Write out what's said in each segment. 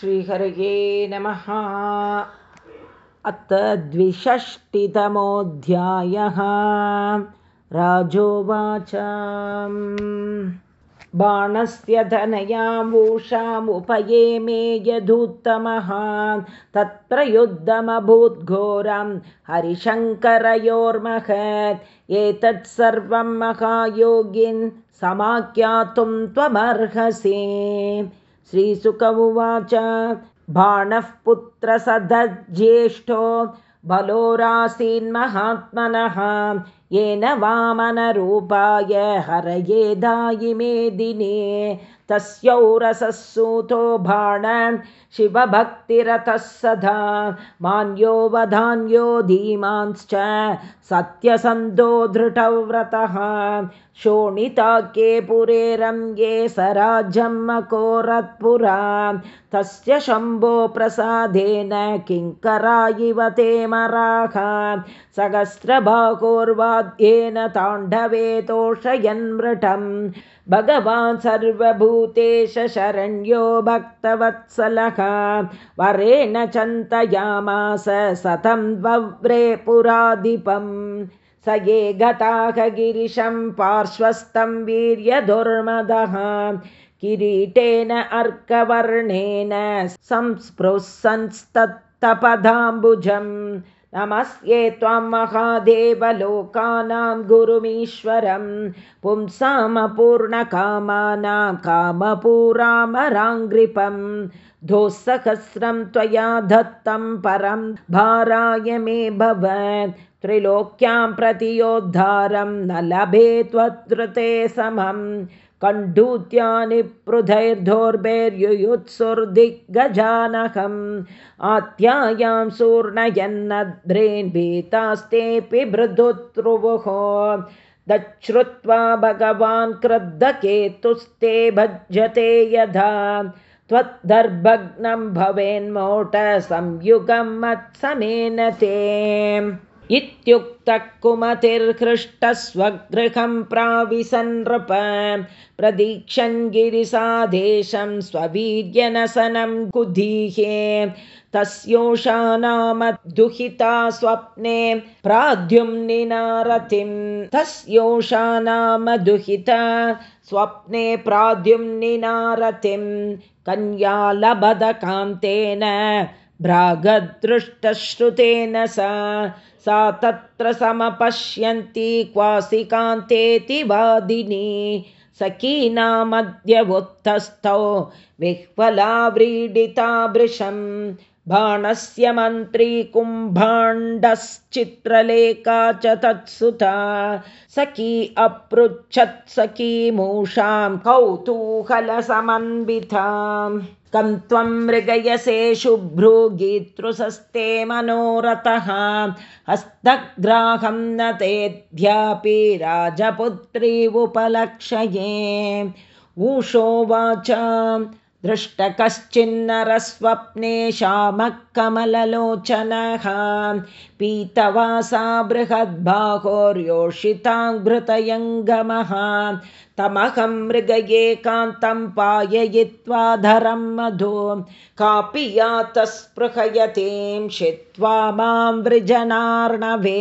श्रीहरये नमः। अथ द्विषष्टितमोऽध्यायः राजोवाच। बाणस्य धनयामूषामुपये मे यदुत्तमः। तत्र युद्धमभूद्घोरं हरिशङ्करयोर्महत्। एतत् सर्वं महायोगिन् समाख्यातुं त्वमर्हसि श्रीसुक उवाच बाणः पुत्रसदज्येष्ठो बलोरासीन्महात्मनः येन वामनरूपाय हरये दायिमेदिने तस्यौरसः सूतो बाण शिवभक्तिरतः सदा। मान्यो वधान्यो धीमांश्च सत्यसन्धो धृतव्रतः शोणिताके पुरे रम्ये स राज्यमकोरत्पुरा तस्य शम्भो प्रसादेन किङ्करा इव ते मराः। सहस्रबाहोर्वाद्येन ताण्डवे तोषयन्मृटम् भगवान् सर्वभूतेश शरण्यो भक्तवत्सलः। वरेण चन्तयामास सतं वव्रे पुराधिपम् स ये गताः गिरिशं पार्श्वस्थं वीर्यदुर्मदः। किरीटेन अर्कवर्णेन संस्पृशंस्तत्तपदाम्बुजम् नमस्ये त्वां महादेवलोकानां गुरुमीश्वरं पुंसामपूर्णकामानां कामपूरामराङ्घ्रिपं धोःसहस्रं त्वया दत्तं परं भाराय मे भवत् त्रिलोक्यां प्रतियोद्धारं न लभे त्वद्रुते समम् कण्डूत्यानि पृथैर्धोर्भैर्युयुत्सुर्दिग्गजानहम्। आत्यायां सूर्णयन्नद्रेन् भीतास्तेऽपि दच्छ्रुत्वा भगवान् क्रुद्धकेतुस्ते भज्यते यथा। त्वद्दर्भग्नं भवेन्मोट संयुगं मत्समेन ते इत्युक्तः कुमतिर्हृष्टस्वगृहं प्राविसन्नृप प्रदीक्षन् गिरिसादेशं स्ववीर्यनसनं कुधीहे। तस्योषा नाम दुहिता स्वप्ने प्राद्युम्निनारतिं तस्योषा नाम दुहिता स्वप्ने प्राद्युम्निनारतिं कन्या लभदकान्तेन भ्रागदृष्टश्रुतेन सा सा तत्र समपश्यन्ती क्वासि कान्तेति वादिनी सखीनामद्यवुत्थस्थौ विह्वला व्रीडिता वृषम् बाणस्य मन्त्री कुम्भाण्डश्चित्रलेखा च तत्सुता सखी अपृच्छत् सखीमूषां कौतूहलसमन्विताम् कं त्वं मृगयसे शुभ्रूगीतृसस्ते मनोरथः। हस्तग्राहं न तेऽध्यापि राजपुत्री उपलक्षये। ऊषोवाच दृष्टकश्चिन्नरस्वप्ने श्यामः कमललोचनः पीतवासा बृहद्बाहोर्योषितां घृतयङ्गमः तमहं मृगये कान्तं पाययित्वा धरं मधु कापि यातस्पृहयतीं शित्वा मां वृजनार्णवे।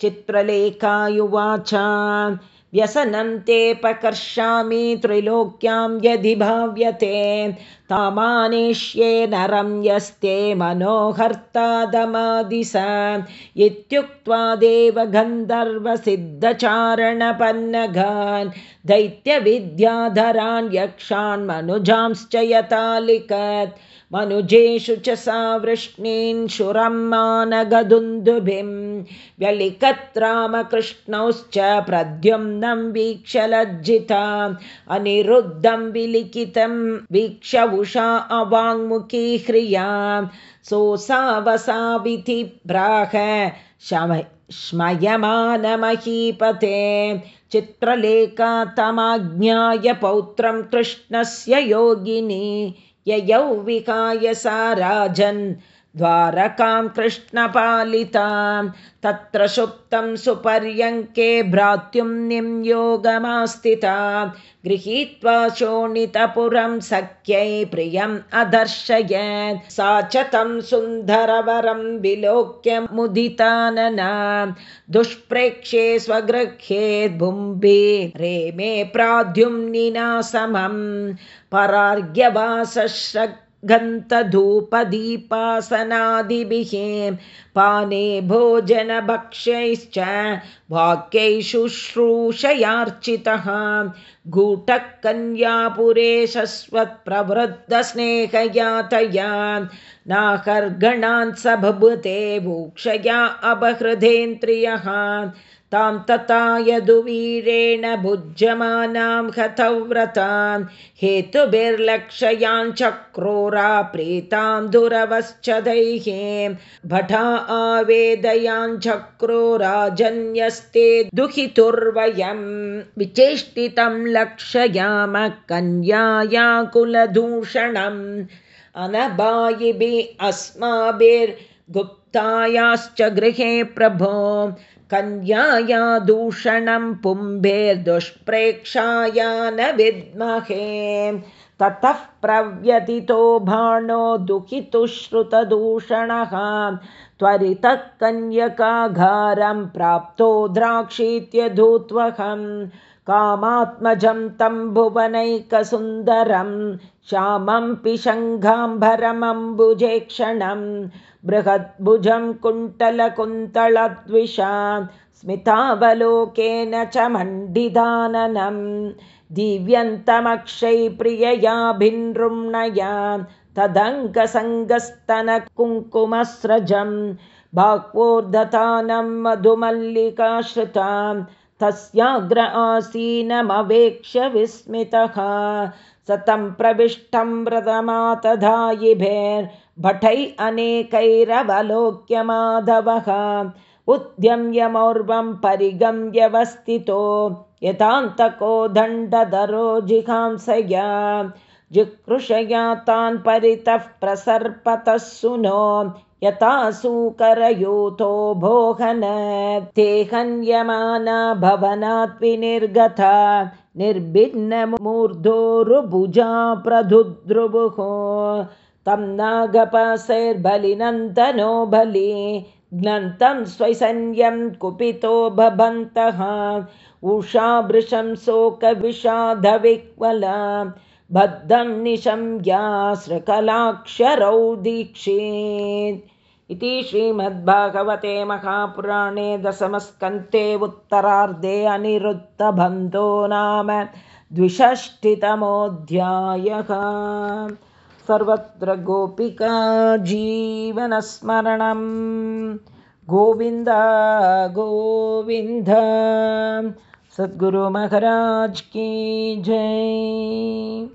चित्रलेखायुवाच व्यसनं तेऽपकर्षामि त्रिलोक्यां यदि भाव्यते। तामानेष्ये नरं यस्ते मनोहर्तादमादिश इत्युक्त्वा देवगन्धर्वसिद्धचारणपन्नगान् दैत्यविद्याधरान् यक्षान् मनुजांश्च यतालिकत् मनुजेषु च सा वृष्णीन् शुरं मानगदुन्दुभिं व्यलिकत् रामकृष्णौश्च प्रद्युम्नं वीक्ष्य लज्जिता अनिरुद्धं विलिखितं वीक्ष उषा अवाङ्मुखी ह्रिया। सोऽसावसाविधि प्राह श्मयमानमहीपते चित्रलेखा तमाज्ञाय पौत्रं कृष्णस्य योगिनी ययौ विहाय सा राजन् द्वारकां कृष्णपालितां तत्र सुप्तं सुपर्यङ्के भ्रात्युं योगमास्थिता गृहीत्वा शोणितपुरं सख्यै प्रियम् अदर्शयत् सा च तं सुन्दरवरं विलोक्य मुदितानना दुष्प्रेक्ष्ये स्वगृह्ये भुम्बे रेमे प्राद्युम्निना समं गन्तधूपदीपासनादिभिः पाने भोजनभक्ष्यैश्च वाक्यै शुश्रूषयार्चितः गूटः कन्यापुरे शश्वत्प्रवृद्धस्नेहयातया नाकर्गणान् स भुभुते भूक्षया अपहृदेन्द्रियः तां तथा यदुवीरेण भुज्यमानां हतव्रतां हेतुभिर्लक्षयां चक्रोरा प्रीतां दुरवश्चदैः भटा आवेदयां चक्रोराजन्यस्ते दुहितुर्वयं विचेष्टितं लक्षयामः कन्याया कुलदूषणम् अनबायिभिः अस्माभिर्गुप्तायाश्च गृहे प्रभो कन्याया दूषणं पुम्भेर्दुष्प्रेक्षाया न विद्महे ततः प्रव्यतितो भाणो दुःखितुश्रुतदूषणः। त्वरितः कन्यकाघारं प्राप्तो द्राक्षीत्यधूत्वहं कामात्मजं तं भुवनैकसुन्दरं श्यामं पिशङ्घाम्भरमम्बुजेक्षणं बृहद्भुजं कुण्टलकुन्तलद्विषा स्मितावलोकेन च मण्डिदाननं दिव्यन्तमक्षैप्रियया भिनृम्णया तदङ्कसङ्गस्तनकुङ्कुमस्रजं भाक्वोर्दतानं मधुमल्लिकाश्रितां तस्याग्र आसीनमवेक्ष्य विस्मितः सतं प्रविष्टं व्रतमातधायिभेर्भटै अनेकैरवलोक्य माधवः उद्यम्यमौर्वं परिगम्यवस्थितो। यथान्तको दण्डधरो जिहांसया। जिकृषया तान् परितः प्रसर्पतः सुनो यथा सूकरयूतो भोहन ते हन्यमाना भवनात् विनिर्गता निर्भिन्नमूर्धोरुभुजा प्रधुद्रुभुः तं नागपसैर्बलिनन्दनो बलि ज्ञन्तं स्वैसन्यं कुपितो भवन्तः उषाभृशं शोकविषादविक्वला बद्धं निशम्यासृकलाक्षरौ दीक्षेत्। इति श्रीमद्भागवते महापुराणे दशमस्कन्ते उत्तरार्धे अनिरुद्धबन्धो नाम द्विषष्टितमोऽध्यायः। सर्वत्र गोपिका जीवनस्मरणं। गोविन्द गोविन्द सद्गुरुमहाराज की जय